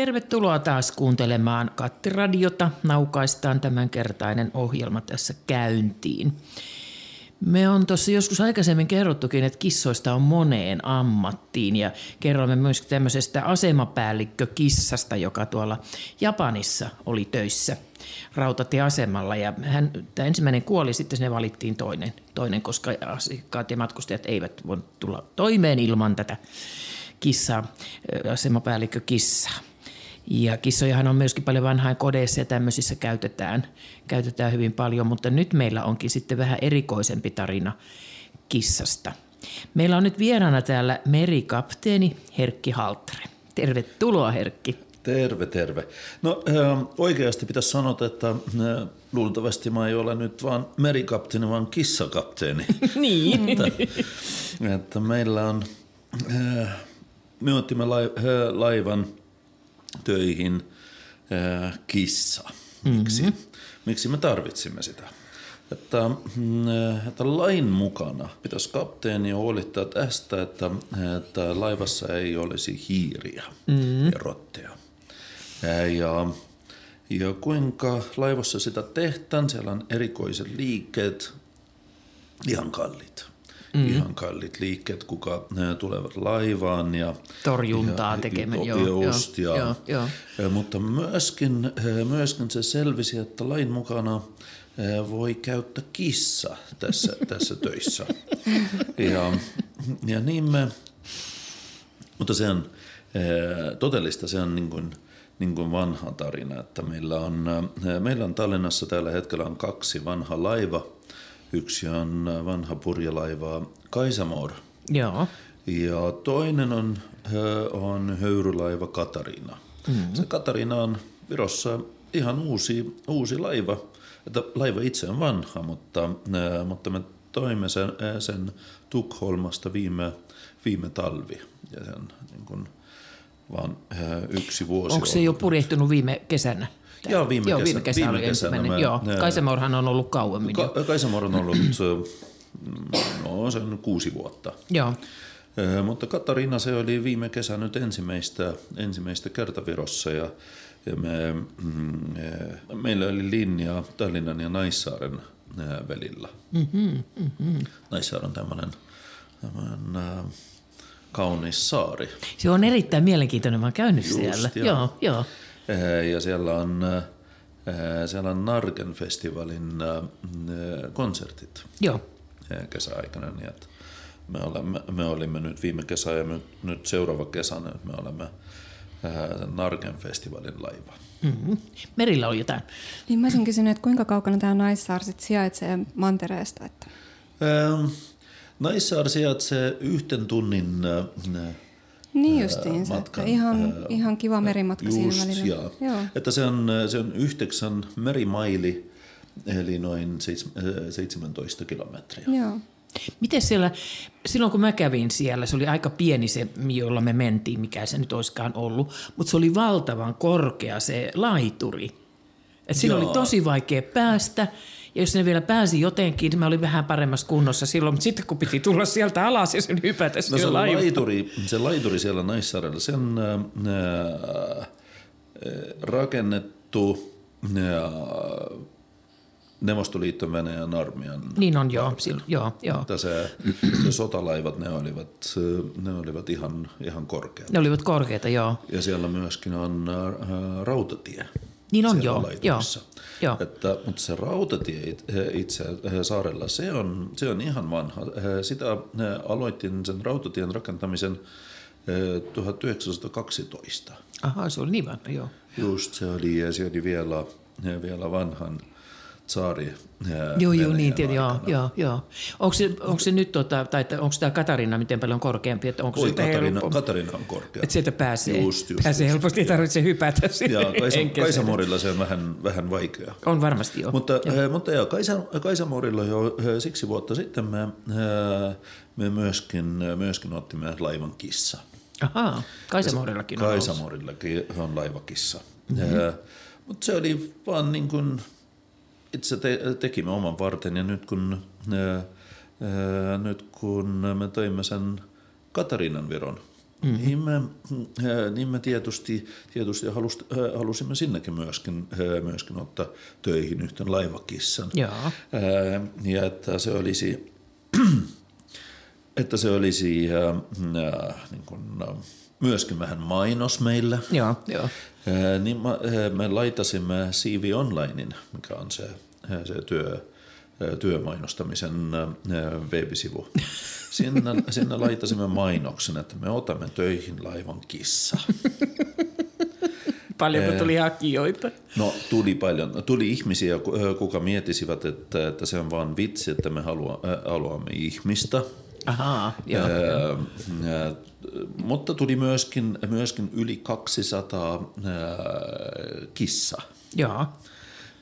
Tervetuloa taas kuuntelemaan Kattiradiota. Naukaistaan tämänkertainen ohjelma tässä käyntiin. Me on tuossa joskus aikaisemmin kerrottukin, että kissoista on moneen ammattiin ja kerromme myös tämmöisestä asemapäällikkökissasta, joka tuolla Japanissa oli töissä rautatieasemalla ja hän, tämä ensimmäinen kuoli, sitten sinne valittiin toinen, toinen, koska asiakkaat ja matkustajat eivät voi tulla toimeen ilman tätä kissaa, asemapäällikkö kissaa. Ja kissojahan on myöskin paljon vanhain kodeissa ja tämmöisissä käytetään, käytetään hyvin paljon, mutta nyt meillä onkin sitten vähän erikoisempi tarina kissasta. Meillä on nyt vieraana täällä merikapteeni Herkki Haltere. Tervetuloa Herkki. Terve, terve. No oikeasti pitäisi sanoa, että luultavasti mä ei ole nyt vaan merikapteeni, vaan kissakapteeni. niin. että, että meillä on, me otimme laivan – töihin kissa. Miksi? Mm-hmm. Miksi me tarvitsimme sitä? Että, mm, että lain mukana pitäisi kapteeni huolittaa tästä, että, että laivassa ei olisi hiiriä mm-hmm. ja rotteja. Ja, ja kuinka laivassa sitä tehtään, siellä on erikoiset liikkeet, ihan kallit mm. ihan kallit liikkeet, kuka ne tulevat laivaan. Ja, Torjuntaa tekemään, joo, just, joo, ja, joo. Mutta myöskin, myöskin se selvisi, että lain mukana voi käyttää kissa tässä, tässä töissä. Ja, ja niin me, mutta se on todellista, se on niin kuin, niin kuin vanha tarina, että meillä on, meillä on Tallinnassa tällä hetkellä on kaksi vanha laiva – Yksi on vanha purjelaiva Kaisamor. Joo. Ja toinen on, on höyrylaiva Katarina. Mm-hmm. Se Katarina on Virossa ihan uusi, uusi laiva. Että laiva itse on vanha, mutta, mutta me toimme sen, sen Tukholmasta viime, viime talvi. Ja sen niin kuin, vaan yksi vuosi. Onko se jo purjehtunut viime kesänä? Joo, viime, Joo, viime kesä viime oli ensimmäinen. Mä, Joo, Kaisamorhan on ollut kauemmin. Ka- Kaisamor on ollut no, sen kuusi vuotta. Joo. mutta Katariina se oli viime kesä nyt ensimmäistä, ensimmäistä kertavirossa ja, ja me, mm, meillä oli linja Tallinnan ja Naissaaren välillä. Mm-hmm, mm-hmm. Naissaari on tämmöinen, tämmöinen kaunis saari. Se on erittäin mielenkiintoinen, mä oon käynyt Just, siellä. Joo, joo. joo. Ja siellä on, siellä on Nargen-festivaalin konsertit Joo. kesäaikana. Niin että me, olemme, me olimme nyt viime kesä ja nyt seuraava kesänä me olemme Nargen-festivaalin laiva. Mm-hmm. Merillä on jotain. Niin mä olisin kysynyt, että kuinka kaukana tämä Naissaar sit sijaitsee mantereesta? Että... Ähm, Naissaar sijaitsee yhten tunnin äh, niin justiinsa, matkan, että ihan, ää, ihan kiva merimatka just, siinä välillä. Joo. Joo. Että se on, se on yhdeksän merimaili, eli noin 17 kilometriä. Joo. Miten siellä, silloin kun mä kävin siellä, se oli aika pieni se, jolla me mentiin, mikä se nyt olisikaan ollut, mutta se oli valtavan korkea se laituri. Et siinä oli tosi vaikea päästä ja jos ne vielä pääsi jotenkin, niin mä olin vähän paremmassa kunnossa silloin, mutta sitten kun piti tulla sieltä alas ja sen hypätä no se laituri, se laituri siellä Naissaarella, se on äh, äh, rakennettu äh, Neuvostoliiton Venäjän armeijan. Niin on, joo. joo, joo. Mutta se, se sotalaivat, ne olivat, ne olivat ihan, ihan korkeita. Ne olivat korkeita, joo. Ja siellä myöskin on äh, rautatie. Niin on, joo. joo. Joo. Että, mutta se rautatie itse saarella, se on, se on ihan vanha. Sitä aloitin sen rautatien rakentamisen 1912. Aha, se oli niin vanha, joo. Just, se oli, se oli vielä, vielä vanhan saari. Joo, joo, niin, tiedä, joo, joo, joo. Onko se, onko se nyt, tota, tai onko tämä Katarina miten paljon korkeampi? Että onko Oi, se Katarina, Katarina on korkea. Että sieltä pääsee, just, just, pääsee just, helposti, ei tarvitse hypätä Ja Kaisa, Kaisamorilla se on vähän, vähän vaikea. On varmasti jo. Mutta, joo. mutta joo, Kaisa, Kaisamorilla jo siksi vuotta sitten me, me myöskin, myöskin ottimme laivan kissa. Ahaa, Kaisamorillakin on Kaisamorillakin on laivakissa. Mm-hmm. Mutta se oli vaan niin kuin itse te, tekimme oman varten ja nyt kun, ää, ää, nyt kun me toimme sen Katarinan viron, Mm-hmm. Niin, me, niin me tietysti, tietysti halus, halusimme sinnekin myöskin, myöskin ottaa töihin yhden laivakissan. Joo. Ja että se olisi, että se olisi äh, niin kuin, myöskin vähän mainos meille. Joo, joo. Niin me, me laitasimme CV Onlinein, mikä on se, se työ, työmainostamisen web-sivu. Sinne, sinne laitasimme mainoksen, että me otamme töihin laivan kissa. Paljonko tuli hakijoita? No tuli paljon. Tuli ihmisiä, kuka mietisivät, että, että se on vain vitsi, että me halua, haluamme ihmistä. Ahaa, joo. Ää, ää, mutta tuli myöskin, myöskin yli 200 ää, kissa. Joo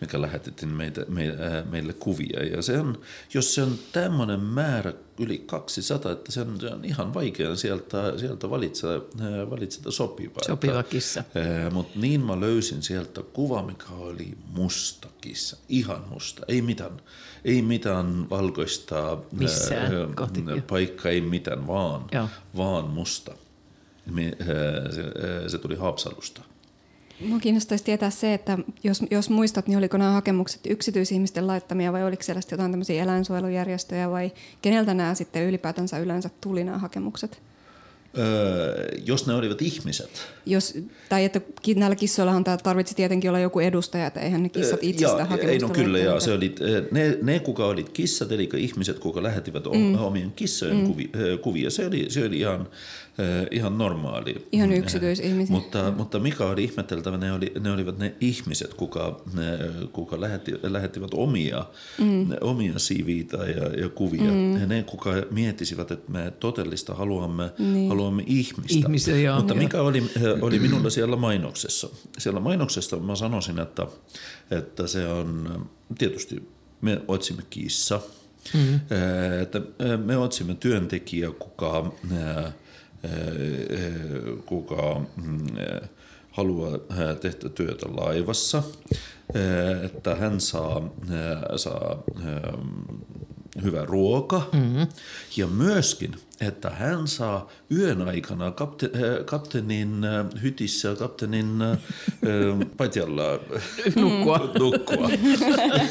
mikä lähetettiin meitä, me, meille kuvia. Ja se on, jos se on tämmöinen määrä yli 200, että se on, se on ihan vaikea sieltä, sieltä valitseda, valitseda sopivaa. Sopiva kissa. Mutta niin mä löysin sieltä kuva, mikä oli musta kissa. Ihan musta. Ei mitään, ei mitään valkoista Missään ää, paikka, ei mitään, vaan, Joo. vaan musta. Me, se, se tuli Haapsalusta. Minua kiinnostaisi tietää se, että jos, jos muistat, niin oliko nämä hakemukset yksityisihmisten laittamia vai oliko siellä jotain tämmöisiä eläinsuojelujärjestöjä vai keneltä nämä sitten ylipäätänsä yleensä tuli nämä hakemukset? Öö, jos ne olivat ihmiset. Jos, tai että näillä kissoillahan tarvitsi tietenkin olla joku edustaja, että eihän ne kissat itsestä hakemusta Ei, no kyllä, ja se oli, ne, ne, kuka olivat kissat, eli ihmiset, kuka lähettivät mm. omien kissojen mm. kuvia, se oli, se oli ihan ihan normaali. Ihan yksityisihmisiä. Mutta, mutta mikä oli ihmeteltävä, ne, oli, ne olivat ne ihmiset, kuka, ne, kuka lähetti, lähettivät omia, mm. omia CVitä ja, ja kuvia. Mm. Ja ne, kuka mietisivät, että me todellista haluamme, niin. Haluamme ihmistä. Ihmisiä, joo, mutta mikä oli, oli minulla siellä mainoksessa? Siellä mainoksessa mä sanoisin, että, että se on tietysti, me otsimme kissa, mm. että me otsimme työntekijä, kuka kuka mm, haluaa tehdä työtä laivassa, että hän saa, saa hyvä ruoka mm-hmm. ja myöskin, että hän saa yön aikana kapte, kapteenin hytissä, kapteenin patjalla nukkua. nukkua.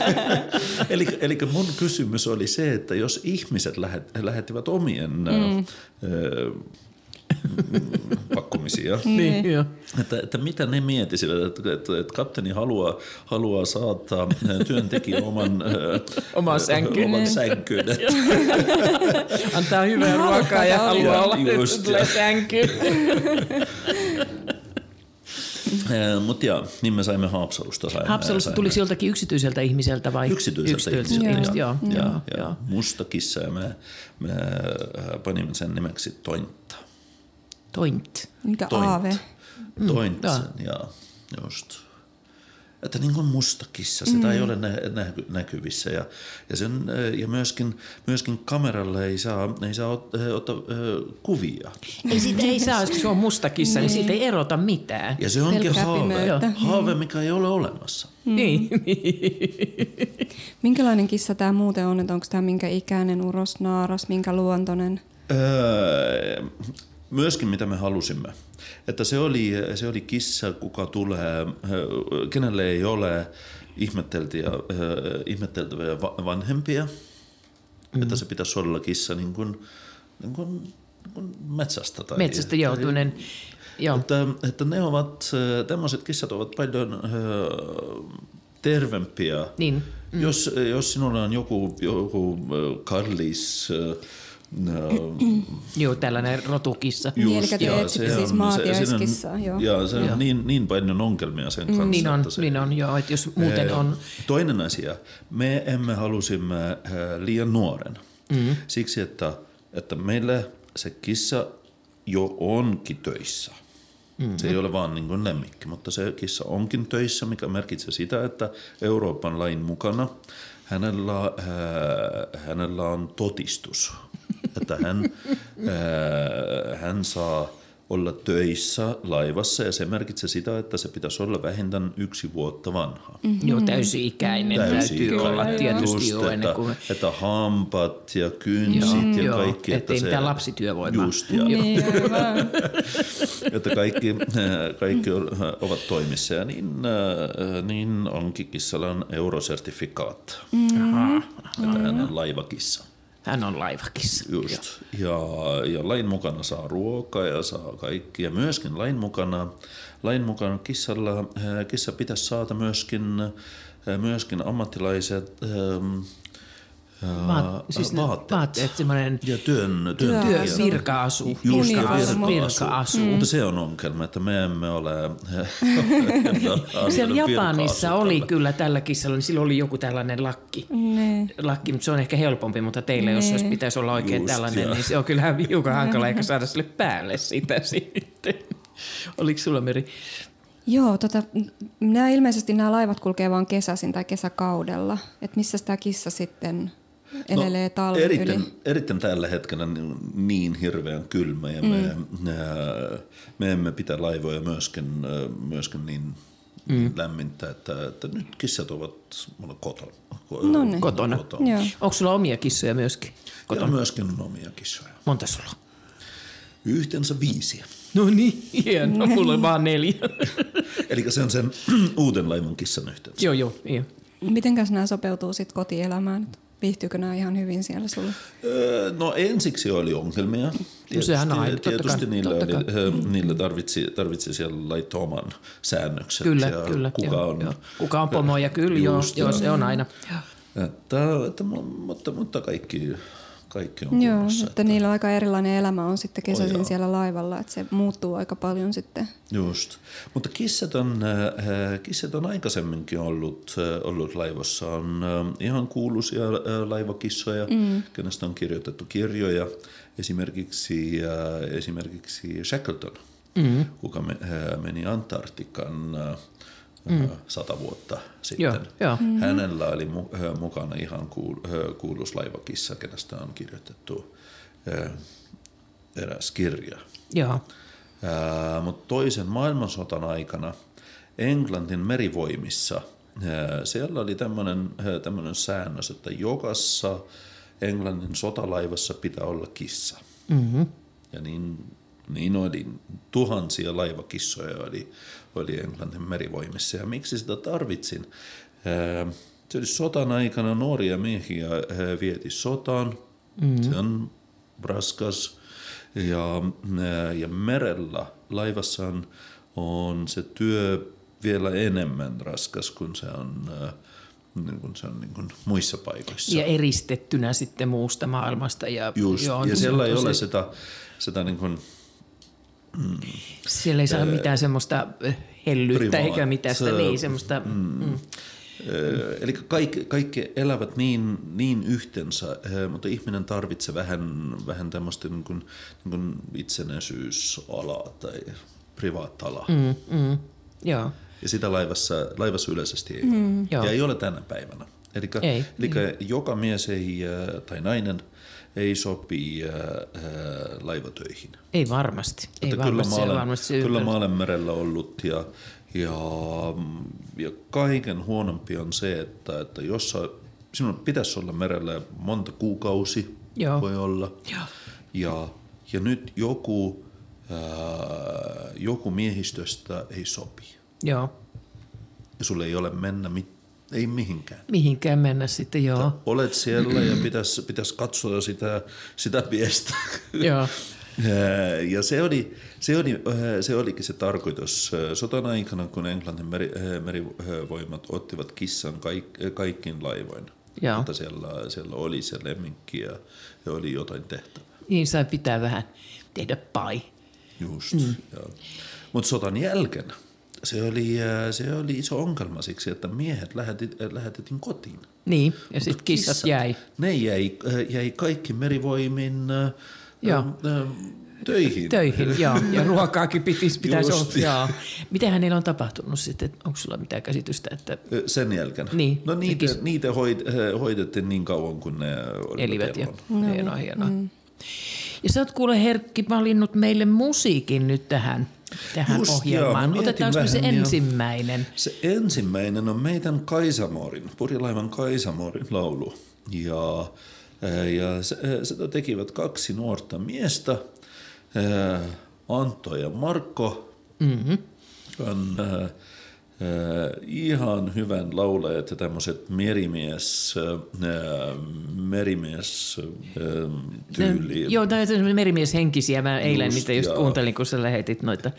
eli, eli mun kysymys oli se, että jos ihmiset lähet, lähettivät omien mm pakkomisia. niin, joo. Että, että mitä ne mietisivät, että, että, että kapteeni haluaa, haluaa saattaa työntekijän oman, oman sänkyyn. Oman sänkyyn. Antaa hyvää ruokaa ja haluaa olla tulee sänkyyn. Mutta joo, niin me saimme Haapsalusta. Saimme, Haapsalusta saimme. tuli sieltäkin yksityiseltä ihmiseltä vai? Yksityiseltä, yksityiseltä ihmiseltä, joo. joo, joo, joo, joo. Musta kissa ja me, me panimme sen nimeksi Tointta. Toint. Mikä Toint. aave? Mm. Toint, mm. ja just. Että niin kuin musta kissa, sitä mm. ei ole nä- nä- näkyvissä. Ja, ja, sen, ja myöskin, myöskin kameralle ei saa, ei saa ot, ottaa äh, kuvia. Ei siitä ei saa, koska se on musta kissa, niin. niin siitä ei erota mitään. Ja se onkin haave, haave, mikä ei ole olemassa. Mm. Niin. Minkälainen kissa tämä muuten on? Että onko tämä minkä ikäinen, uros, naaras, minkä luontoinen? Öö, myöskin mitä me halusimme. Että se oli, se oli kissa, kuka tulee, kenelle ei ole ihmetteltäviä, ihmetteltäviä vanhempia. Mm-hmm. Että se pitäisi olla kissa niin kuin, niin kuin, niin kuin metsästä. Tai, metsästä joutuinen. Joo. Että, että ne ovat, tämmöiset kissat ovat paljon tervempiä. Niin. Mm. Jos, jos sinulla on joku, joku kallis No, joo, tällainen rotukissa. Just, niin, eli joo, se siis maatiaiskissa. Joo. Ja se on niin, niin paljon ongelmia sen kanssa. Niin on, se, niin on joo, että jos muuten on... Toinen asia, me emme halusimme liian nuoren. Mm-hmm. Siksi, että, että meille se kissa jo onkin töissä. Mm-hmm. Se ei ole vaan niin kuin lemmikki, mutta se kissa onkin töissä, mikä merkitsee sitä, että Euroopan lain mukana hänellä, äh, hänellä on totistus että hän, ää, hän saa olla töissä laivassa ja se merkitsee sitä, että se pitäisi olla vähintään yksi vuotta vanha. Mm. Joo, täysi-ikäinen täytyy olla tietysti Just, jo ennen että, kuin... että hampaat ja kynsit ja Joo, kaikki. ettei mitään lapsityövoimaa. Just, ja, Niin, että kaikki, kaikki ovat toimissa ja niin, niin onkin kissalla on eurosertifikaat. Ahaa. Että hän on laivakissa. Hän on laivakissa. Just. Ja, ja lain mukana saa ruokaa ja saa kaikki. Ja myöskin lain mukana, lain mukana kissalla, äh, kissa pitäisi saada myöskin, äh, myöskin ammattilaiset ähm, äh, Vaat, siis ne vaatteet. vaatteet, semmoinen Ja työn, työn Työ- virka-asu. Just, ja virka-asu. virka-asu. virka-asu. Mutta se on ongelma, että me emme ole... Siellä Japanissa oli kyllä tällä kissalla, niin sillä oli joku tällainen lakki. Niin. lakki, mutta se on ehkä helpompi, mutta teille, jos olisi pitäisi olla oikein Just, tällainen, joo. niin se on kyllä hiukan hankala eikä saada sille päälle sitä sitten. Oliko sulla Meri? Joo, tota, nämä ilmeisesti nämä laivat kulkee vain kesäisin tai kesäkaudella. Että missä tämä kissa sitten elelee talven No, erittäin, yli? erittäin tällä hetkellä niin, niin hirveän kylmä ja me, mm. me emme pitää laivoja myöskin, myöskin niin, mm. lämmintä, että, että nyt kissat ovat mulla kotona. No niin. Kotona. kotona. Joo. Onko sulla omia kissoja myöskin? Ja myöskin on omia kissoja. Monta sulla on? Yhteensä viisi. No niin, hienoa. Mulla on vaan neljä. Eli se on sen uuden laivon kissan yhteensä. joo, joo, joo. Mitenkäs nämä sopeutuu sitten kotielämään? Viihtyykö nämä ihan hyvin siellä sulla? Öö, No ensiksi oli ongelmia. Tietysti, sehän aina, tietysti kai, niillä, oli, kai. ö, niillä tarvitsi, tarvitsi siellä laittaa oman säännökset. Kyllä, ja kyllä. Kuka joo, on, joo. Kuka on pomo ja kyllä, joo, Just, joo, se on aina. Että, että, mu- mutta, mutta kaikki, kaikki on Joo, kunnossa. että niillä aika erilainen elämä on sitten kesäisin joo. siellä laivalla, että se muuttuu aika paljon sitten. Just. Mutta kissat on, äh, kissat on aikaisemminkin ollut, äh, ollut laivossa. On äh, ihan kuuluisia äh, laivakissoja, mm. kenestä on kirjoitettu kirjoja. Esimerkiksi, äh, esimerkiksi Shackleton, mm. kuka me, äh, meni Antarktikan äh, mm. sata vuotta sitten. Joo, joo. Mm. Hänellä oli mu, mukana ihan kuul, kuulus laivakissa, kenestä on kirjoitettu äh, eräs kirja. Joo. Mutta toisen maailmansotan aikana Englantin merivoimissa siellä oli tämmöinen säännös, että jokassa Englannin sotalaivassa pitää olla kissa. Mm-hmm. Ja niin, niin oli tuhansia laivakissoja oli, oli Englannin merivoimissa. Ja miksi sitä tarvitsin? Se oli sotan aikana nuoria miehiä vieti sotaan. Mm-hmm. Se on raskas. Ja, ja merellä laivassa on, on se työ vielä enemmän raskas kuin se on, niin kuin se on niin kuin muissa paikoissa. Ja eristettynä sitten muusta maailmasta. Ja, Just, joo, ja se siellä ei ole sitä, sitä niin kuin, Siellä ei saa mitään semmoista hellyyttä eikä mitään sitä, niin semmoista... Mm. Ö, Eli kaikki, kaikki elävät niin, niin yhteensä, mutta ihminen tarvitsee vähän, vähän tämmöistä niin kuin, niin kuin itsenäisyysalaa tai privaatalaa. Mm. Mm, joo. Ja sitä laivassa, laivassa yleisesti ei mm. Joo. ole. Ja ei ole tänä päivänä. Eli, eli joka mies ei, tai nainen ei sopi ö, ö, laivatöihin. Ei varmasti. Ei Että varmasti. kyllä mä olen, varmasti kyllä mä olen merellä ollut ja, ja, ja kaiken huonompi on se, että, että jos sä, sinun pitäisi olla merellä monta kuukausi, Joo. voi olla. Joo. Ja, ja nyt joku, ää, joku miehistöstä ei sopi. Joo. Ja sulle ei ole mennä mit, ei mihinkään. Mihinkään mennä sitten, joo. Olet siellä ja pitäisi, pitäisi katsoa sitä, sitä piestä. joo. Ja se, oli, se, oli, se olikin se tarkoitus. Sotan aikana, kun Englannin meri, merivoimat ottivat kissan kaik, kaikkiin laivoin, Joo. mutta siellä, siellä oli se lemmikki ja, ja oli jotain tehtävää. Niin sai pitää vähän tehdä pai. Just. Mm. Mutta sotan jälkeen se oli, ää, se oli iso ongelma siksi, että miehet lähetit, lähetettiin kotiin. Niin, ja sitten kissat Kissat, jäi. Ne jäi, ää, jäi kaikki merivoimin Joo. ää, töihin. Töihin, joo. Ja ruokaakin pitäisi, pitäisi olla. Joo. Mitä hänellä on tapahtunut sitten? Onko sulla mitään käsitystä, että Sen jälkeen? Niin, No niitä, tekis- niitä hoid, hoidettiin niin kauan, kun ne olivat elivät? Ja... Hienoa, hienoa. Mm. Ja sä oot kuule Herkki valinnut meille musiikin nyt tähän, tähän Just, ohjelmaan. joo, Otetaanko se ensimmäinen? Se ensimmäinen on meidän Kaisamorin, purjelaivan Kaisamorin laulu. Ja, ää, ja se, ää, sitä tekivät kaksi nuorta miestä, ää, Antto ja Marko. Mm-hmm. On ää, ihan hyvän laulajat ja tämmöiset merimies, merimies tyyli. Joo, tämä on semmoinen merimieshenkisiä. Mä eilen Just, niitä just kuuntelin, kun sä lähetit noita,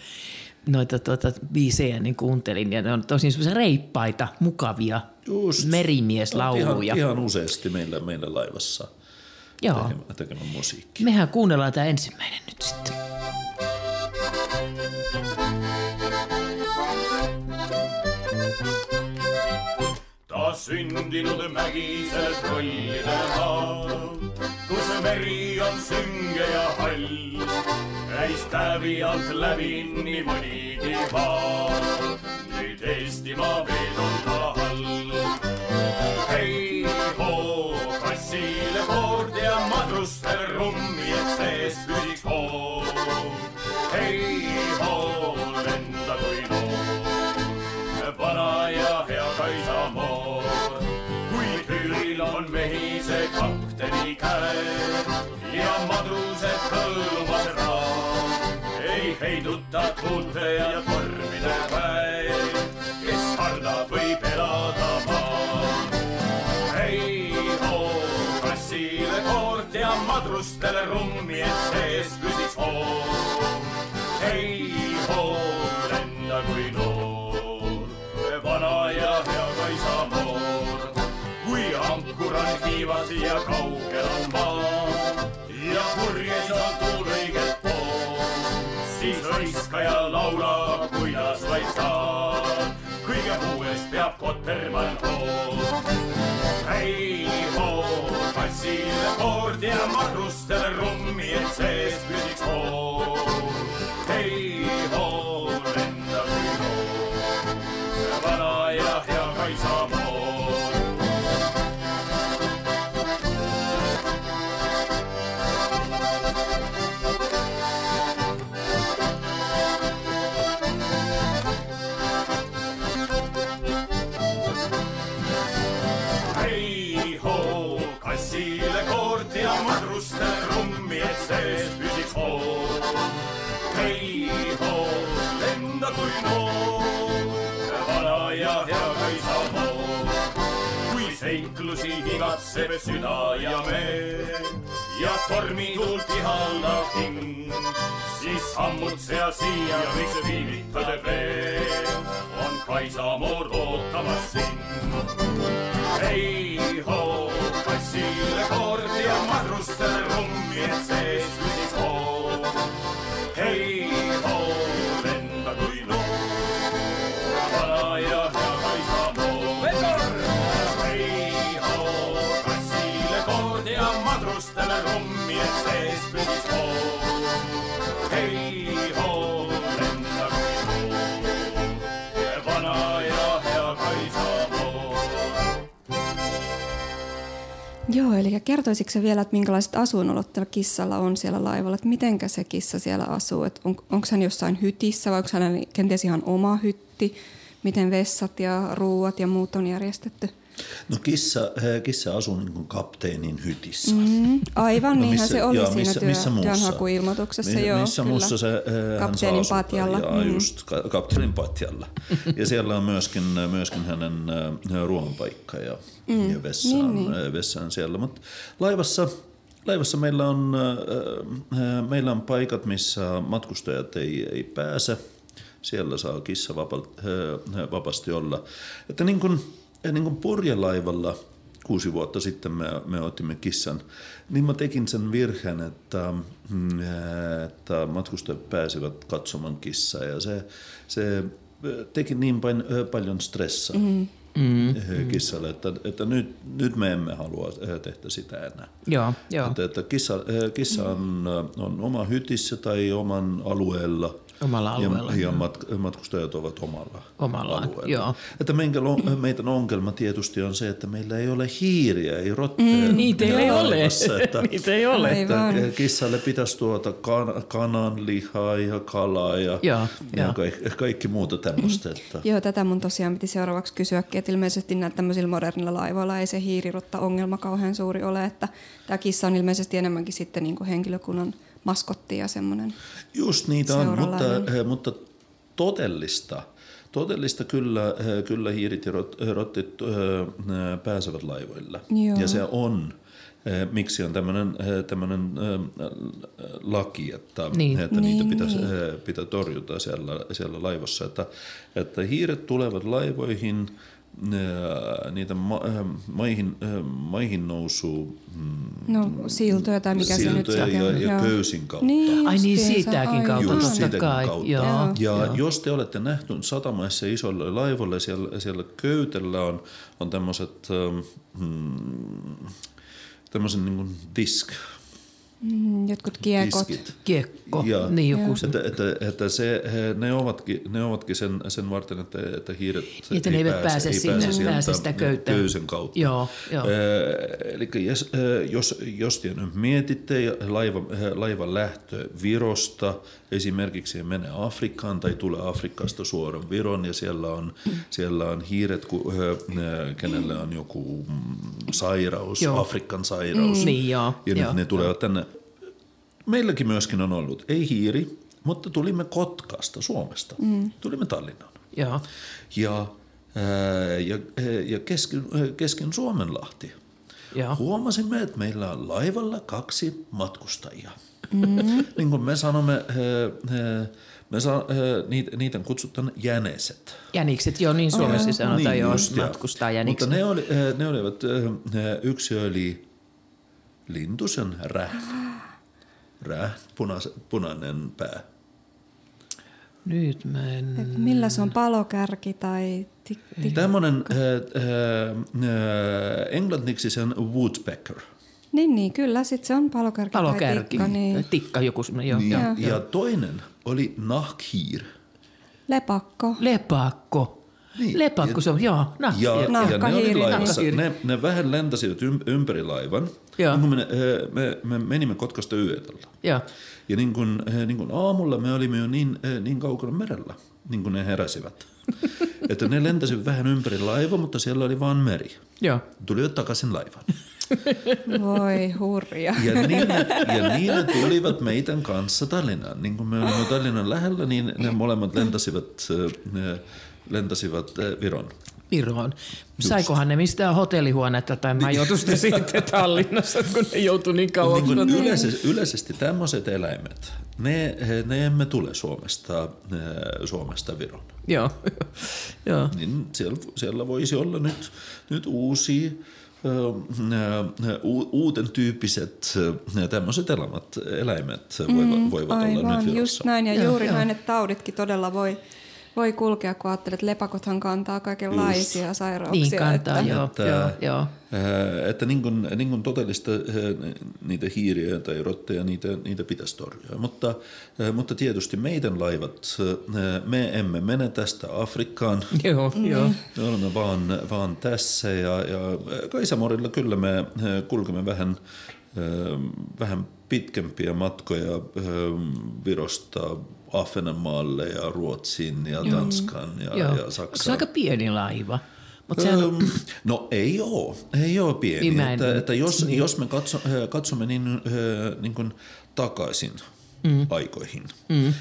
noita tuota, biisejä, niin kuuntelin. Ja ne on tosi reippaita, mukavia Just. merimieslauluja. Ihan, ihan useasti meillä, meillä laivassa Joo. tekemään, tekemään musiikkia. Mehän kuunnellaan tämä ensimmäinen nyt sitten. Taas syndinud mägisel trollide maal, kus meri on sünge ja hall. käis tävi alt läbi nii mõnigi maa, nüüd Eestimaa veel on ta all. hei hoo, kassile koord ja madrustel rummi, et sees püsiks hoo. hei kapteni käe ja madrused kõlmas raam, ei heiduta tuulte ja tormide päe, kes kardab, võib elada maal. hei hoo, kassile koort ja madrustele rummi, et sees on kiivad ja kaugel on maa ja purjes on tuul õiget pool, siis hõiska ja laula, kuidas vaid saad. kõige muu eest peab Kotermann hoog. hei hoo, kassile koord ja madrustele rummi, et sees püsiks hoo. hei hoo, lenda kui noor, vana ja hea Kaisa et sees püsiks hoo. hei hoo, lenda kui noor, vana ja hea Kaisa Moor. kui seiklusi igatseb süda ja meel ja tormituult ihaldab hing, siis sammutse ja siia võiks viivitada veel, on Kaisa Moor ootamas sind Joo, eli kertoisitko vielä, että minkälaiset asuinolot tällä kissalla on siellä laivalla? Että mitenkä se kissa siellä asuu? Että on, onko hän jossain hytissä vai onko hänellä kenties ihan oma hytti? Miten vessat ja ruuat ja muut on järjestetty? No kissa, eh, kissa asuu niin kuin kapteenin hytissä. Mm, aivan, no, niinhän se oli joo, siinä missä, työ, missä muussa? työnhakuilmoituksessa. Mi- joo, missä kyllä. muussa se eh, hän Kapteenin saa patjalla. Jaa, Mm. just, ka- kapteenin patjalla. ja siellä on myöskin, myöskin hänen eh, ruoanpaikka ja, mm. ja vessa, Niin, niin. eh, vessa on siellä. Mutta laivassa, laivassa meillä, on, eh, eh, meillä on paikat, missä matkustajat ei, ei pääse. Siellä saa kissa vapa- eh, vapaasti olla. Että niin kuin, niin kuin purjelaivalla kuusi vuotta sitten me, me otimme kissan, niin mä tekin sen virheen, että, mm, että matkustajat pääsivät katsomaan kissaa ja se, se teki niin pain, paljon stressaa mm. kissalle, että, että nyt, nyt me emme halua tehdä sitä enää. Joo, joo. Että, että kissa, kissa on, on oma hytissä tai oman alueella Omalla alueella. Ja, ja mat, matkustajat ovat omalla Omallaan, alueella. joo. Että meidän, meidän ongelma tietysti on se, että meillä ei ole hiiriä, ei rotteja. Mm, niitä ei ole. Että, Niitä ei ole. Että Aivan. kissalle pitäisi tuota kan, kananlihaa ja kalaa ja, Joo, ja joo. kaikki, kaikki muuta tämmöistä. Että, Joo, tätä mun tosiaan piti seuraavaksi kysyäkin, että ilmeisesti näillä tämmöisillä modernilla laivoilla ei se hiirirotta ongelma kauhean suuri ole, että tämä kissa on ilmeisesti enemmänkin sitten niin kuin henkilökunnan maskotti ja semmoinen. Just niitä on, mutta, eh, mutta todellista, todellista kyllä, eh, kyllä hiirit ja rot- eh, rottit pääsevät laivoilla. Joo. Ja se on, miksi on tämmöinen tämmönen, laki, että, Niin. että niitä Niin, pitäisi, niin. pitää torjuta siellä, siellä laivossa. Että, että hiiret tulevat laivoihin, niitä ma, eh, maihin, eh, maihin nousuu mm, No siltoja tai mikä se nyt siltoja ja, ja Joo. köysin kautta. Niin Ai niin, siitäkin kautta, totta sitäkin kai. kautta. Joo, ja joo. jos te olette nähnyt satamaissa isoilla laivoilla, siellä, siellä köytellä on, on tämmöiset mm, tämmöisen niin kuin disk, Mm, Jotkut kiekot. diskit. Kiekko, Ja- niin joku. Että, että, että se, he- ne, ovatkin, ne ovatkin sen, sen varten, että, että hiiret Että ne eivät pääse sinne, pääse sitä köyttä. köysen kautta. Joo, joo. Äh, eli jos, jos, jos te nyt mietitte ja laiva, äh, laivan lähtö Virosta, esimerkiksi menee Afrikkaan tai tulee Afrikasta suoraan Viron ja siellä on, siellä on hiiret, ku, äh, kenellä on joku mm, sairaus, Joo. Afrikan sairaus. Niin, joo, Ja joo. nyt ne tulevat tänne. Meilläkin myöskin on ollut, ei hiiri, mutta tulimme Kotkasta, Suomesta. Mm. Tulimme Tallinnaan. Ja, ää, ja, ja kesken, kesken Suomenlahti. Joo. Huomasimme, että meillä on laivalla kaksi matkustajaa. Mm. niin kuin me sanomme, ää, ää, me sa, niitä, niitä kutsutaan jäneset. Jänikset, joo, niin Suomessa sanotaan, Niin, joo, just, matkustaa jänikset. Mutta ne, oli, ne olivat, yksi oli lintusen räht. Räht, punas, punainen pää. Nyt mä en... Et millä se on palokärki tai tik, tik. Tämmöinen äh, äh, äh, englanniksi se on woodpecker. Niin, niin, kyllä, sit se on palokärki, Palokärki, tai tikka, niin. tikka joku semmoinen, joo. Ja, joo. ja toinen oli nahkhiir. Lepakko. Lepakko. Niin. Lepakko se on, joo. Nah, Ja, ja ne Nahkahiiri, oli laivassa, ne, ne vähän lentäsivät ym, ympäri laivan. Joo. Niin kun me, me, me menimme Kotkasta yötällä. joo. Ja niin kun, äh, niin kun aamulla me olimme jo niin, niin kaukana merellä, niin kun ne heräsivät. että ne lentäsivät vähän ympäri laiva, mutta siellä oli vain meri. Joo. Tulivat takaisin laivaan. Voi hurja. Ja niin, ne, ja niin ne tulivat meidän kanssa Tallinnaan. Niin kun me olimme Tallinnan lähellä, niin ne molemmat lentäsivät, äh, ne lentäsivät Viron. Viroon. Saikohan ne mistään hotellihuonetta tai majoitusta sitten Tallinnassa, kun ne joutui niin kauan. Niin kuin yleisesti, yleisesti tämmöiset eläimet, ne, ne emme tule Suomesta, äh, Suomesta Viron. Joo. joo. Niin siellä, siellä voisi olla nyt, nyt uusia äh, u- uuden tyyppiset tämmöiset elämät, eläimet voivat, voivat olla nyt Aivan, Virossa. just näin. Ja Joo, juuri joo. näin, että tauditkin todella voi, voi kulkea, kun ajattelet, että lepakothan kantaa kaikenlaisia sairauksia. Niin kantaa, että, joo. Että- joo, joo. Äh, Että niin kuin, niin kuin todellista äh, niitä hiiriä tai rotteja, niitä, niitä pitäisi torjua. Mutta, äh, mutta tietysti meidän laivat, me emme mene tästä Afrikkaan. Joo, joo. Me olemme vaan, vaan tässä ja, ja Kaisamorilla kyllä me kulkemme vähän, äh, vähän pitkempiä matkoja Virosta Ahvenanmaalle ja Ruotsiin ja Tanskaan ja, joo. ja Onko se Saksaan. aika pieni laiva? Mutta sehän on, No ei oo, ei oo pieni. Niin mä en- että, että jos, niin. jos me katso, katsomme niin, niin kuin takaisin mm. aikoihin. Mm.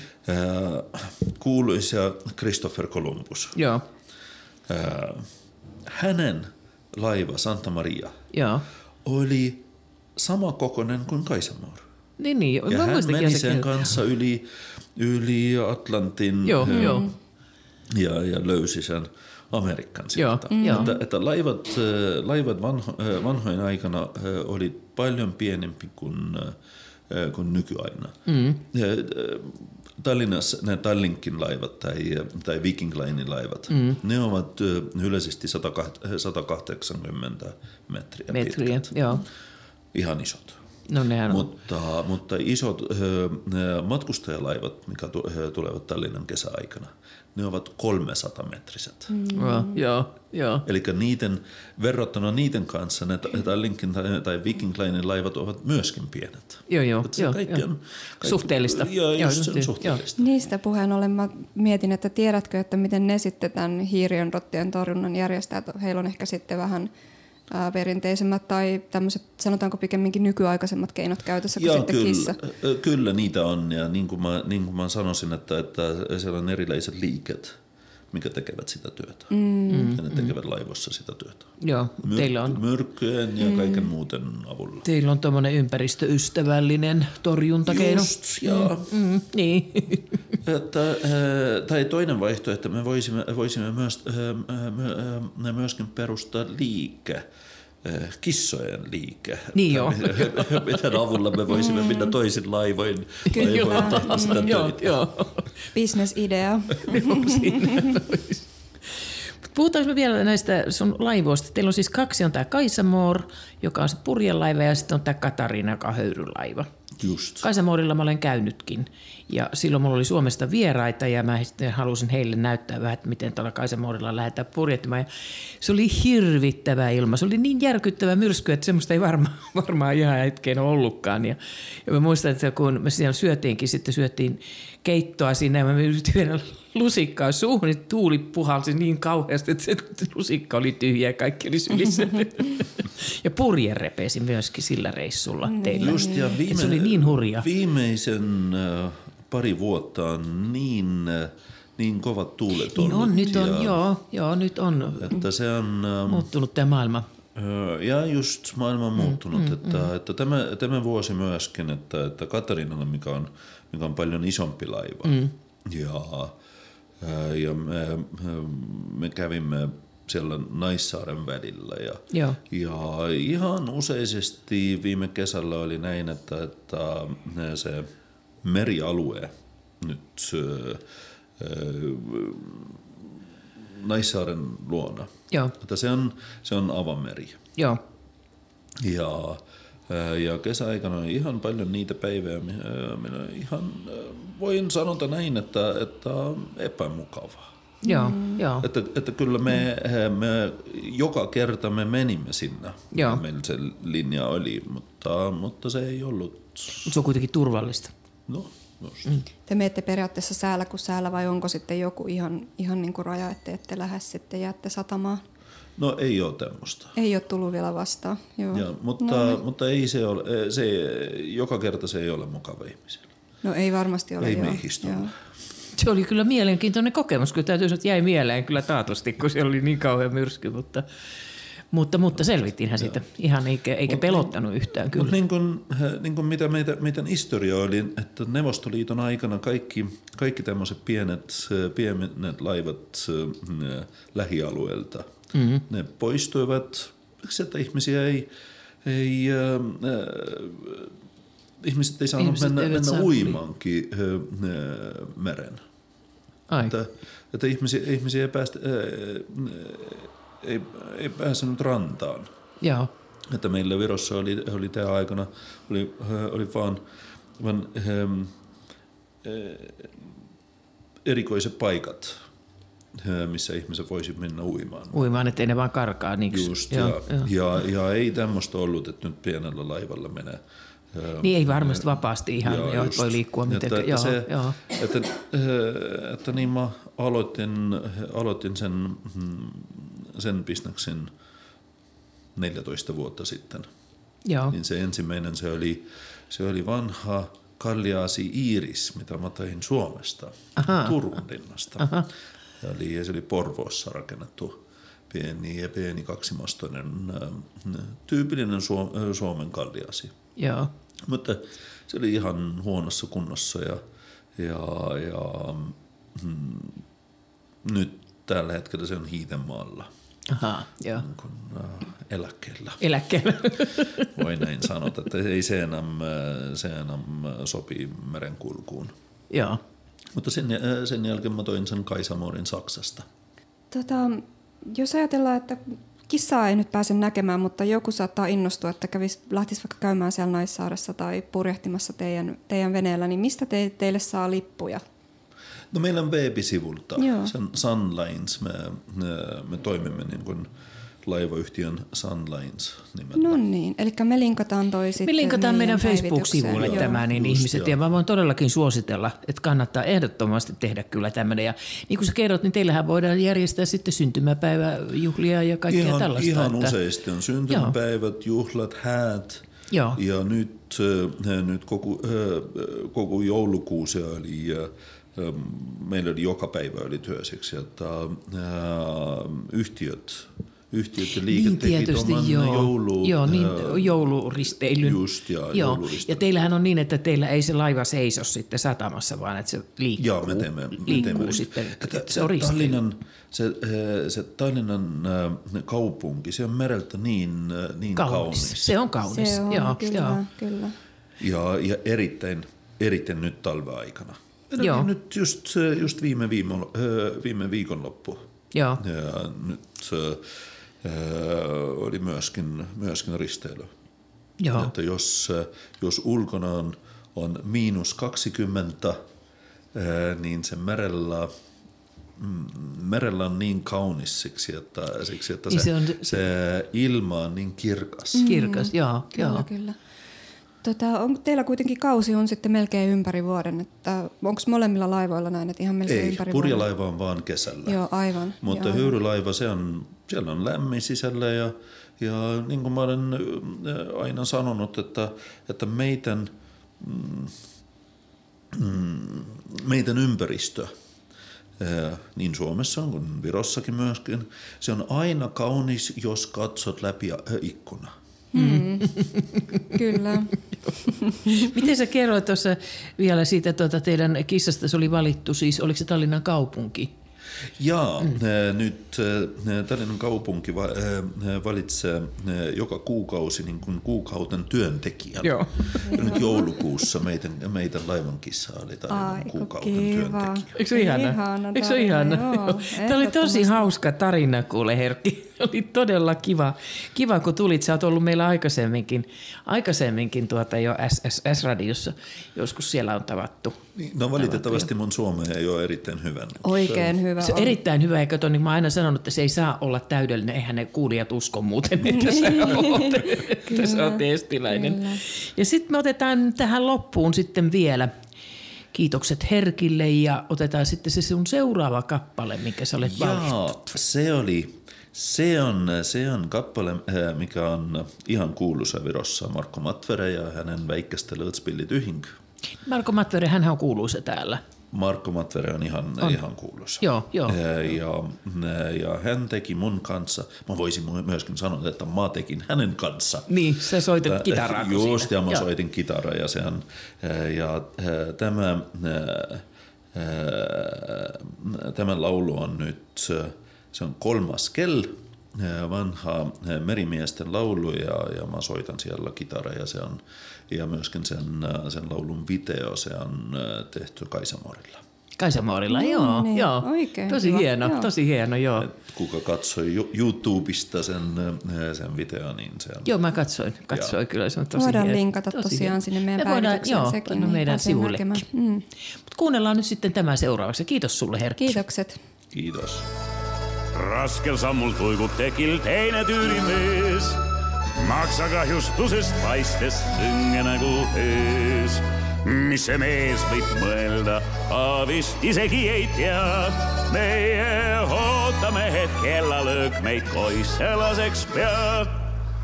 Kuuluisa Christopher Columbus. joo, hänen laiva Santa Maria joo. oli sama kokoinen kuin Kaisamoor. Niin, niin. Ja Mä hän meni se sen kyllä. kanssa yli, yli Atlantin Joo, äh, joo. ja, ja löysi sen Amerikan sieltä. joo. Että, että laivat, äh, laivat vanho, äh, vanhojen aikana oli paljon pienempi kuin, kuin nykyaina. Mm. Tallinnassa nämä Tallinkin laivat tai, tai Viking Linein laivat, mm. ne ovat yleisesti 180 metriä, Metriä, pitkät. joo. Ihan isot. No nehän on. Mutta, mutta isot matkustajalaivat, mikä tulevat Tallinnan kesäaikana, ne ovat 300 metriset. Mm. Joo, joo, joo. Eli niiden, verrattuna niiden kanssa ne Tallinkin tai, tai Viking Linein laivat ovat myöskin pienet. Joo, joo, se joo, kaikki joo. on, kaikki, Suhteellista. Joo, Joo, just se on joo. suhteellista. Niistä puheen ollen mä mietin, että tiedätkö, että miten ne sitten tämän hiiriönrottien torjunnan järjestää. Heillä on ehkä sitten vähän ää, perinteisemmät tai tämmöiset, sanotaanko pikemminkin nykyaikaisemmat keinot käytössä kuin Joo, sitten kyllä, kissa. kyllä niitä on ja niin kuin mä, niin kuin mä sanoisin, että, että siellä on erilaiset liiket, mikä tekevät sitä työtä. Mm. Ja ne tekevät laivossa sitä työtä. Joo, Myr- teillä on, Myrkkyjen ja kaiken muuten avulla. teillä on tuommoinen ympäristöystävällinen torjuntakeino. Just, ja, Mm, niin. että, äh, tai toinen vaihtoehto, että me voisimme, voisimme myös, äh, äh, myöskin perustaa liike, kissojen liike. Niin joo. Miten avulla me voisimme mennä toisin laivoin, laivoin tehdä sitä joo, töitä. joo. Business-idea. Mut Puhutaanko me vielä näistä sun laivoista? Teillä on siis kaksi, on tämä Kaisamoor, joka on se purjelaiva, ja sitten on tämä Katariina, joka on höyrylaiva. Just. Kaisamoorilla mä olen käynytkin. Ja silloin mulla oli Suomesta vieraita ja mä sitten halusin heille näyttää vähän, että miten tuolla Kaisamoorilla lähdetään purjehtimaan. Ja se oli hirvittävä ilma. Se oli niin järkyttävä myrsky, että semmoista ei varma, varmaan ihan hetkeen ollutkaan. Ja, ja mä muistan, että kun me siellä syötiinkin, sitten syötiin keittoa siinä ja mä yritin lusikkaa suuhun, niin tuuli puhalsi niin kauheasti, että se lusikka oli tyhjä ja kaikki oli sylissä. ja purje repesi myöskin sillä reissulla teillä. Just, ja viime, Et se oli niin hurja. Viimeisen äh, pari vuotta on niin, äh, niin kovat tuulet Niin on, nyt on, ja, joo, joo, nyt on Että se on... ähm, muuttunut tämä maailma. Öö, Ja just maailma on muuttunut, mm, että, mm. että tämä, tämä vuosi myöskin, että, että Katarinalla, mikä on, mikä on paljon isompi laiva, mm. ja, ja me, me kävimme siellä Naissaaren välillä ja, Joo. ja ihan useisesti viime kesällä oli näin, että, että se merialue nyt Naissaaren luona, Joo, että se on, se on avameri. joo, Ja, ja kesäaikana on ihan paljon niitä päiviä, ää, minä ihan ää, voin sanota näin, että, että on epämukavaa. joo, joo. Että, että kyllä me, me joka kerta me menimme sinne, Joo. meillä se linja oli, mutta, mutta se ei ollut, Mut Se on kuitenkin turvallista. no just. Mm. Te menette periaatteessa säällä kuin säällä vai onko sitten joku ihan, ihan niin kuin raja, että ette lähde sitten jäätte satamaan? No ei ole tämmöistä. Ei ole tullut vielä vastaan. Joo. Ja, mutta, no, mutta ei se ole, se, joka kerta se ei ole mukava ihmisille. no ei varmasti ole. Ei joo. meihistä Joo. Se oli kyllä mielenkiintoinen kokemus, kyllä täytyy sanoa, että jäi mieleen kyllä taatusti, kun se oli niin kauhean myrsky, mutta, mutta, mutta selvittiinhän siitä ihan eikä, eikä pelottanut yhtään kyllä. Mutta niin kuin, niin kuin mitä meitä, meidän historia oli, että Neuvostoliiton aikana kaikki, kaikki tämmöiset pienet, pienet laivat äh, lähialueelta, mm-hmm. ne poistuivat, siksi että ihmisiä ei, ei äh, äh, ihmiset ei saanut Ihmiset mennä, mennä saa- uimaankin äh, äh, meren. Ai, Että, että ihmisiä, ihmisiä ei, päästä, äh, ei, ei pääsenyt rantaan. joo, Että meillä Virossa oli, oli tämä aikana, oli, oli vaan, vaan ähm, äh, erikoiset paikat, äh, missä ihmiset voisi mennä uimaan. uimaan, ettei ne vaan karkaa. Niin Just, joo, ja, joo. ja, ja ei tämmöistä ollut, että nyt pienellä laivalla menee. Niin ei varmasti vapaasti ihan, Joo, joo, just. voi liikkua miten. Että, että, joo, se, joo. Että, että niin mä aloitin, aloitin sen, mm, sen bisneksen 14 vuotta sitten. joo. Niin se ensimmäinen se oli, se oli vanha Kalliaasi Iiris, mitä mä tein Suomesta, Aha. Turun linnasta. Aha. Ja se oli Porvoossa rakennettu pieni ja pieni kaksimastoinen äh, tyypillinen Suom- äh, Suomen Kalliaasi. joo. Mutta se oli ihan huonossa kunnossa ja, ja, ja mm, nyt tällä hetkellä se on Hiidenmaalla Aha, joo. kun, äh, eläkkeellä. Eläkkeellä. Voi näin sanota, että ei se enää, se enää sopii merenkulkuun. joo. Mutta sen, äh, sen jälkeen mä toin sen Kaisamorin Saksasta. Tota, jos ajatellaan, että kissaa ei nyt pääse näkemään, mutta joku saattaa innostua, että kävis, lähtisi vaikka käymään siellä Naissaaressa tai purjehtimassa teidän, teidän veneellä, niin mistä te, teille saa lippuja? No meillä on web-sivulta, Joo. sen Sunlines, me, me, me toimimme niin kuin laivayhtiön Sunlines nimellä. No niin, eli me linkataan toi sitten Me linkataan meidän meidän Facebook-sivuille. Joo. tämä, niin Just, ihmiset, joo. ja mä voin todellakin suositella, että kannattaa ehdottomasti tehdä kyllä tämmöinen. Ja niin kuin sä kerrot, niin teillähän voidaan järjestää sitten syntymäpäiväjuhlia ja kaikkea Ihan, tällaista. ihan että, useasti on syntymäpäivät, juhlat, häät. Joo. Ja nyt, äh, nyt koko, äh, koko joulukuusi oli, äh, ähm, meillä oli joka päivä oli työseksi, että äh, yhtiöt, yhtiöt ja liiket Niin teki tietysti, oman joo. joulu, joo, niin, äh, jouluristeilyn. Just, ja joo. jouluristeily. ja teillähän on niin, että teillä ei se laiva seiso sitten satamassa, vaan että se liikkuu. Joo, me teemme, me liikkuu teemme sitten. Että että se on. Tallinnan, se, se Tallinnan äh, kaupunki, se on mereltä niin, äh, niin kaunis. kaunis. Se on kaunis. Se on, joo, kyllä, joo. kyllä. Ja, ja erittäin, erittäin nyt talveaikana. Joo. Nyt just, just viime, viime, viime viikonloppu. Joo. Ja nyt äh, oli myöskin, myöskin risteily. Joo. Että jos, jos ulkona on, on miinus 20, äh, niin se merellä, mm, merellä on niin kaunis siksi, että, siksi, että Niin se, se on- se ilma on niin kirkas. Kirkas, joo. Kyllä, joo. kyllä. Tota, on, teillä kuitenkin kausi on sitten melkein ympäri vuoden, että onko molemmilla laivoilla näin, että ihan melkein Ei, ympäri vuoden? purjelaiva on vaan kesällä. Joo, aivan. Mutta joo. hyyrylaiva, se on, siellä on lämmin sisällä ja, ja niin kuin mä olen ö, aina sanonut, että, että meidän, mm, mm, meidän ympäristö, ö, niin Suomessa kuin Virossakin myöskin, se on aina kaunis, jos katsot läpi ö, ikkuna. Kyllä. Miten sä kerroit tuossa vielä siitä tuota teidän kissasta, se oli valittu siis, oliko se Tallinnan kaupunki? Ja mm. nyt Tallinnan kaupunki va- valitsee joka kuukausi niin kuin kuukauden työntekijän. Joo. Ja nyt joulukuussa meidän, meidän laivan kissa oli Tallinnan Ai, kun kuukauden kiva. työntekijä. Eikö se ihana? Ihana Eikö se ihana? joo, Tämä oli tosi hauska tarina, kuule Herkki. Oli todella kiva, kiva, kun tulit. Sä oot ollut meillä aikaisemminkin, aikaisemminkin tuota jo SSS-radiossa. Joskus siellä on tavattu. Niin, No valitettavasti mun suomea ei ole erittäin hyvä. Oikein hyvä Se on on. erittäin hyvä, eikö niin mä oon aina sanonut, että se ei saa olla täydellinen, eihän ne kuulijat usko muuten, että sä oot, että sä oot estiläinen. Ja sitten me otetaan tähän loppuun sitten vielä kiitokset Herkille ja otetaan sitten se sun seuraava kappale, mikä sä olet valinnut. Ja se oli, se on, se on kappale, äh, mikä on ihan kuuluisa Virossa Marko Matvere ja hänen väikkästä Lötspillit Yhink. Marko Matvere, hän on kuuluisa täällä. Marko Matvere on ihan, on. ihan kuuluisa. Joo, joo. Ja, ja, ja hän teki mun kanssa, mä voisin myöskin sanoa, että mä tekin hänen kanssa. Niin, sä soitat kitaraa Just, siinä. ja mä Joo. soitin kitaraa ja, se on, ja tämä, äh, äh, tämä laulu on nyt, se on kolmas kell, vanha merimiesten laulu ja, ja mä soitan siellä kitaraa ja se on, ja myöskin sen, sen laulun video, se on tehty Kaisamorilla. Kaisamoorilla, No joo. niin, joo. oikein tosi hyvä, hieno, joo. tosi hieno, joo. Et kuka katsoi YouTubesta sen, sen video, niin se on Joo, mä katsoin, katsoin Joo. kyllä, se on tosi Voidaan hieno. linkata tosi tosiaan hieno. sinne meidän Me voidaan, päivitykseen joo, sekin, no niin meidän sivullekin. Mm. Mut kuunnellaan nyt sitten tämä seuraavaksi. Kiitos sulle Herkki. Kiitokset. Kiitos. Raskel sammultui, kun tekil teine tyylimees. Maksaga justusest paistes syngenä kui öös. Mis see mees võib mõelda, vist isegi ei tea. meie ootame, et kellalöök meid koisse laseks pea.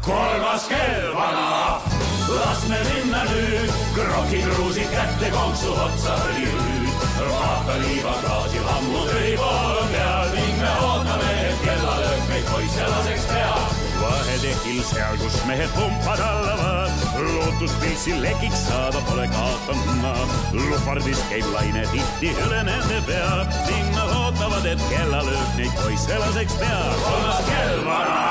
kolmas kell vana, las me minna nüüd, krokikruusid kätte konksu otsa nüüd. vaata liivaklaasil ammu tõi pool peal ning me ootame, meid koisse laseks pea. vahetekil seal, kus mehed pumpa tallavad, lootust piltsil lekiks saada pole kaotanud ma. lupardis käib laine tihti üle nende pea ning nad ootavad, et kellalöök neid poisse laseks pea. kolmas kell vana,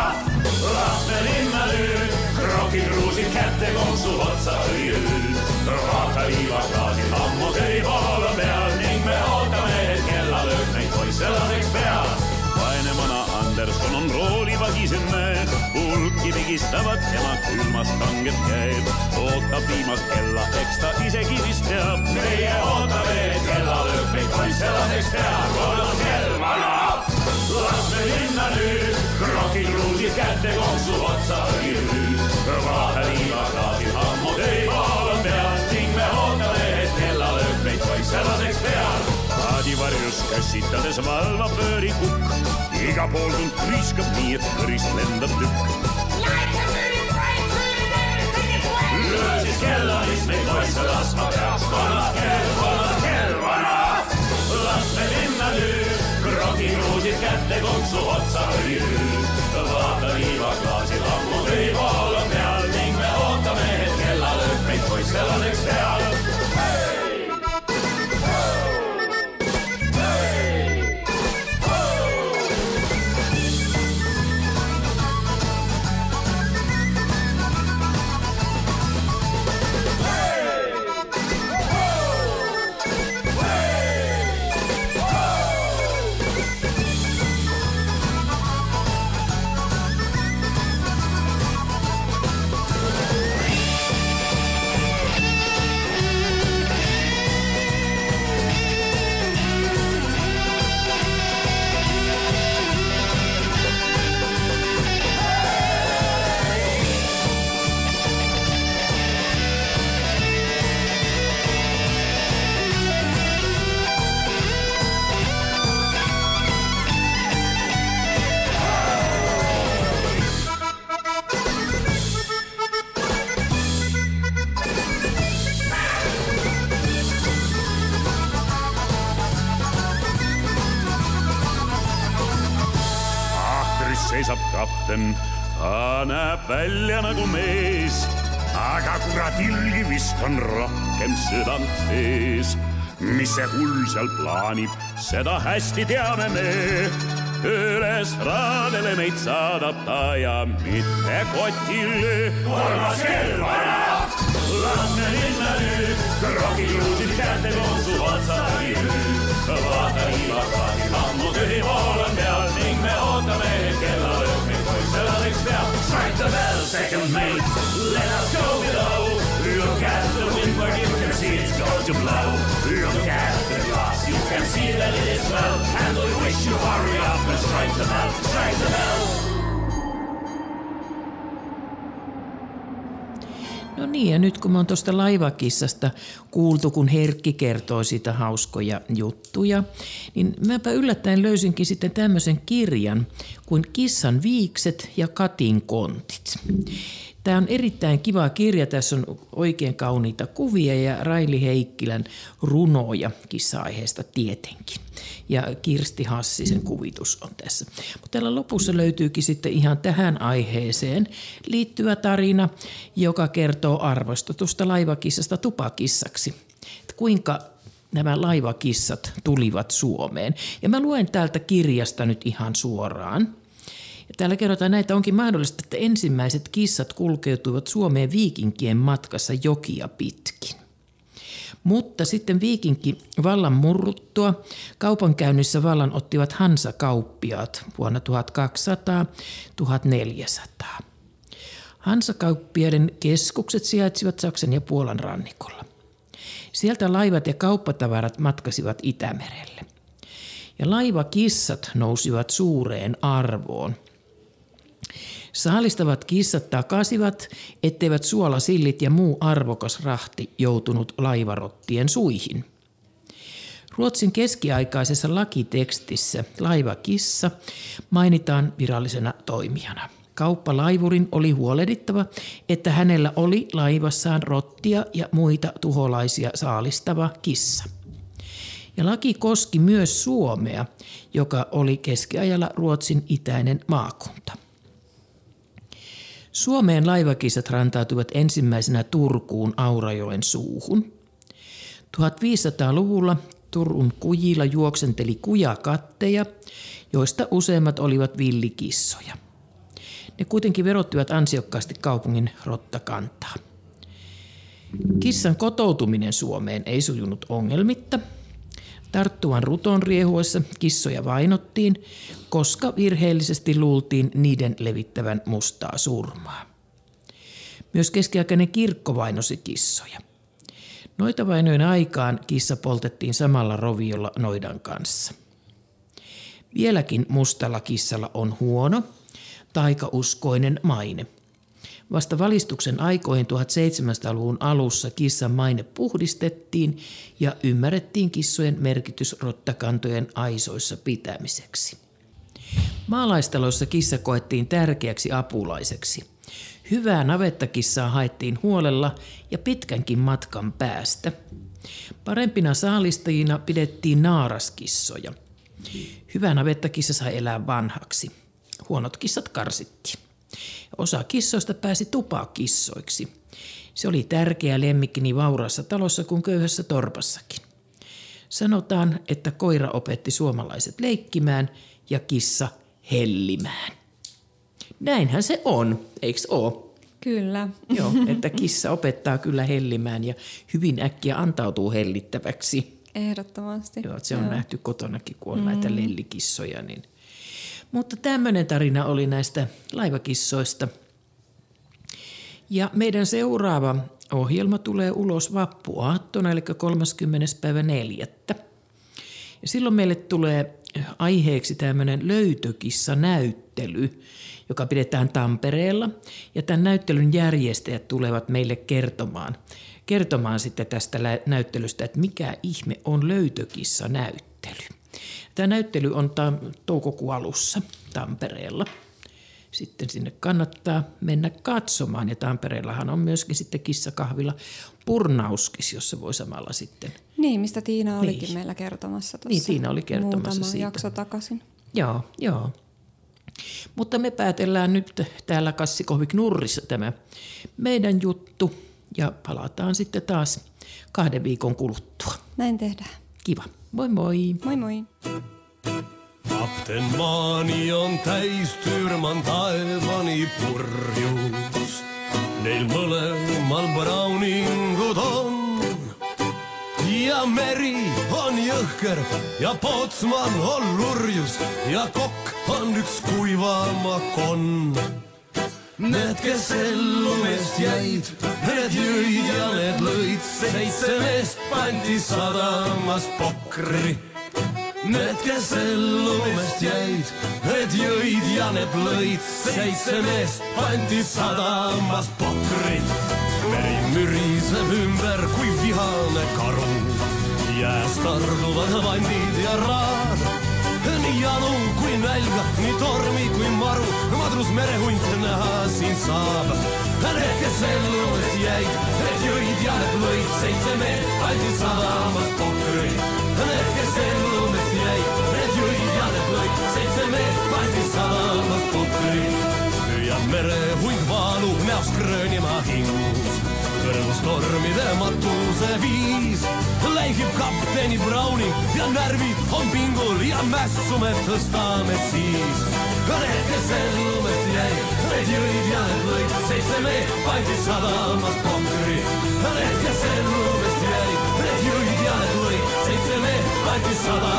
las me linna nüüd, krokikruusid kätte konksu otsa hüüd. vaata liivaklaasil ammu tõi poole peal ning me ootame, et kellalöök neid poisse laseks pea. Anderson on roolipagis enne, hulki pigistavad tema külmast kanget käib. ootab viimast kella, eks ta isegi vist teab. meie ootame, et kella lööb meid poisselaseks teha, kolmas kell manab. las me minna nüüd, krokikruusid kätte konksu otsa õlirüü. vaata liivaga, ammu teimaal on peal ning me ootame, et kella lööb meid poisselaseks teha. paadivarjus käsitades valvab pöörikukk Iga pool tund kriiskab nii, et kõrist lendab tükk. Siis kella, mis meid poisse laskma peaks. kolmas kell, kolmas kell, vana. laste linna nüüd, krokikruusid kätte konksu otsa ööl. vaata liivaklaasil ammu tõi pool on peal ning me ootame, et kella lööb meid poisseladeks peal. Ta näeb välja nagu mees. aga kurat ilgi vist on rohkem südant sees. mis see hull seal plaanib, seda hästi teame me. üles raadele meid saadab ta ja mitte kotile. kolmas kell vana, lange linna nüüd, krokikruusid kätte koonsu otsa nüüd. vaata liivakraadi ammu tühi pool on peal ning me ootame, kella meid. Strike the bell, second mate, let us go below. Look at the windward, you can see it's going to blow. Look at the glass, you can see that it is well. And we wish you hurry up and strike the bell, strike the bell. No niin, ja nyt kun mä oon tuosta laivakissasta kuultu, kun Herkki kertoo siitä hauskoja juttuja, niin mäpä yllättäen löysinkin sitten tämmöisen kirjan kuin Kissan viikset ja Katin kontit. Tämä on erittäin kiva kirja. Tässä on oikein kauniita kuvia ja Raili Heikkilän runoja kissa-aiheesta tietenkin. Ja Kirsti Hassisen kuvitus on tässä. Mutta täällä lopussa löytyykin sitten ihan tähän aiheeseen liittyvä tarina, joka kertoo arvostetusta laivakissasta tupakissaksi. Että kuinka nämä laivakissat tulivat Suomeen. Ja mä luen täältä kirjasta nyt ihan suoraan. Täällä kerrotaan näitä onkin mahdollista, että ensimmäiset kissat kulkeutuivat Suomeen viikinkien matkassa jokia pitkin. Mutta sitten viikinki vallan murruttua kaupankäynnissä vallan ottivat Hansa-kauppiaat vuonna 1200-1400. Hansakauppiaiden keskukset sijaitsivat Saksan ja Puolan rannikolla. Sieltä laivat ja kauppatavarat matkasivat Itämerelle. Ja laivakissat nousivat suureen arvoon. Saalistavat kissat takasivat, etteivät suolasillit ja muu arvokas rahti joutunut laivarottien suihin. Ruotsin keskiaikaisessa lakitekstissä laivakissa mainitaan virallisena toimijana. Kauppalaivurin oli huolehdittava, että hänellä oli laivassaan rottia ja muita tuholaisia saalistava kissa. Ja laki koski myös Suomea, joka oli keskiajalla Ruotsin itäinen maakunta. Suomeen laivakissat rantautuivat ensimmäisenä Turkuun Aurajoen suuhun. 1500-luvulla Turun kujilla juoksenteli kujakatteja, joista useimmat olivat villikissoja. Ne kuitenkin verottivat ansiokkaasti kaupungin rottakantaa. Kissan kotoutuminen Suomeen ei sujunut ongelmitta. Tarttuvan ruton riehuessa kissoja vainottiin, koska virheellisesti luultiin niiden levittävän mustaa surmaa. Myös keskiaikainen kirkko vainosi kissoja. Noita vainojen aikaan kissa poltettiin samalla roviolla noidan kanssa. Vieläkin mustalla kissalla on huono, taikauskoinen maine. Vasta valistuksen aikoihin 1700-luvun alussa kissan maine puhdistettiin ja ymmärrettiin kissojen merkitys rottakantojen aisoissa pitämiseksi. Maalaistaloissa kissa koettiin tärkeäksi apulaiseksi. Hyvää navettakissaa haettiin huolella ja pitkänkin matkan päästä. Parempina saalistajina pidettiin naaraskissoja. Hyvä navettakissa sai elää vanhaksi. Huonot kissat karsittiin. Osa kissoista pääsi tupakissoiksi. Se oli tärkeä lemmikki niin vauraassa talossa kuin köyhässä torpassakin. Sanotaan, että koira opetti suomalaiset leikkimään ja kissa hellimään. Näinhän se on, eikö oo? Kyllä. Joo, että kissa opettaa kyllä hellimään ja hyvin äkkiä antautuu hellittäväksi. Ehdottomasti. Joo, se on Joo. nähty kotonakin, kun on mm. näitä lellikissoja. Niin. Mutta tämmöinen tarina oli näistä laivakissoista. Ja meidän seuraava ohjelma tulee ulos vappuaattona, eli 30. päivä 4. Ja silloin meille tulee aiheeksi tämmöinen löytökissa-näyttely, joka pidetään Tampereella. Ja tämän näyttelyn järjestäjät tulevat meille kertomaan, kertomaan sitten tästä näyttelystä, että mikä ihme on löytökissa-näyttely. Tämä näyttely on ta- toukokuun alussa Tampereella. Sitten sinne kannattaa mennä katsomaan. Ja Tampereellahan on myöskin sitten kissakahvila Purnauskis, jossa voi samalla sitten... Niin, mistä Tiina olikin niin. meillä kertomassa tuossa Niin, Tiina oli kertomassa siitä. jakso takaisin. Joo, joo. Mutta me päätellään nyt täällä Kassikohvik Nurrissa tämä meidän juttu ja palataan sitten taas kahden viikon kuluttua. Näin tehdään. Kiva. Moi moi. Moi moi. Kapten maani on täis tyrman taivani purjus. Neil mõlemal brauningud on. ja meri on jõhker ja Pootsman on lurjus ja kokk on üks kuivama konn. Need, kes ellu meest jäid, need jõid ja need lõid, seitse meest pandi sadamas pokri. Need, kes ellu meest jäid, need jõid ja need lõid, seitse meest pandi sadamas pokri. meri müriseb ümber kui vihane karu, jääst targuvad vandid ja raad nii janu kui nälga, nii tormi kui maru, madrus merehunt näha siin saab. Need, kes elludes jäid, need jõid ja need lõid, seitse meest andsid sadamas pokri. Need, kes elludes jäid, need jõid ja need lõid, seitse meest andsid sadamas pokri. ja merehunt vaalub näost kröönima hingus kõrvus tormide matuse viis. läigib kapteni Browning ja närvid on pingul ja mässu me tõstame siis. Need, kes elumest jäid, need jõid ja need lõid, seitse meest pandi sadamas pokri. Need, kes elumest jäid, need jõid ja need lõid, seitse meest pandi sadamas pokri.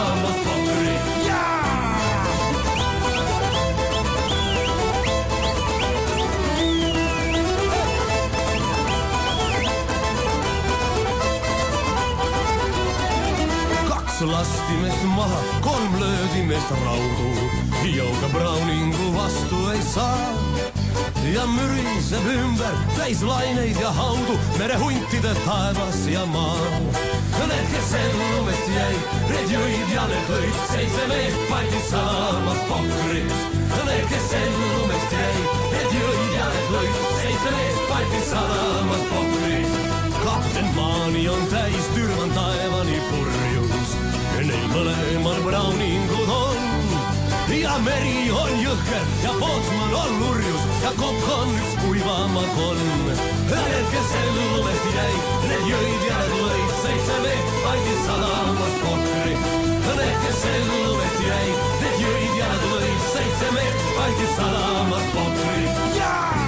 Meest raudu. jõuga Browningu vastu ei saa. ja müriseb ümber täis laineid ja haudu, merehuntide taevas ja maal. Need, kes ellumest jäid, need jõid ja need lõid, seitse meest pandi salamas pokri. Need, kes ellumest jäid, need jõid ja need lõid, seitse meest pandi salamas pokri. kapten Maani on täis neil mõlemal Browningud on. ja meri on jõhker ja Pootsman on lurjus ja kokk on üks kuivama konn. Need, kes elumest jäid, need jõid ja need lõid, seitse meest andis sadamas pokri. Need, kes elumest jäid, need jõid ja need lõid, seitse meest andis sadamas pokri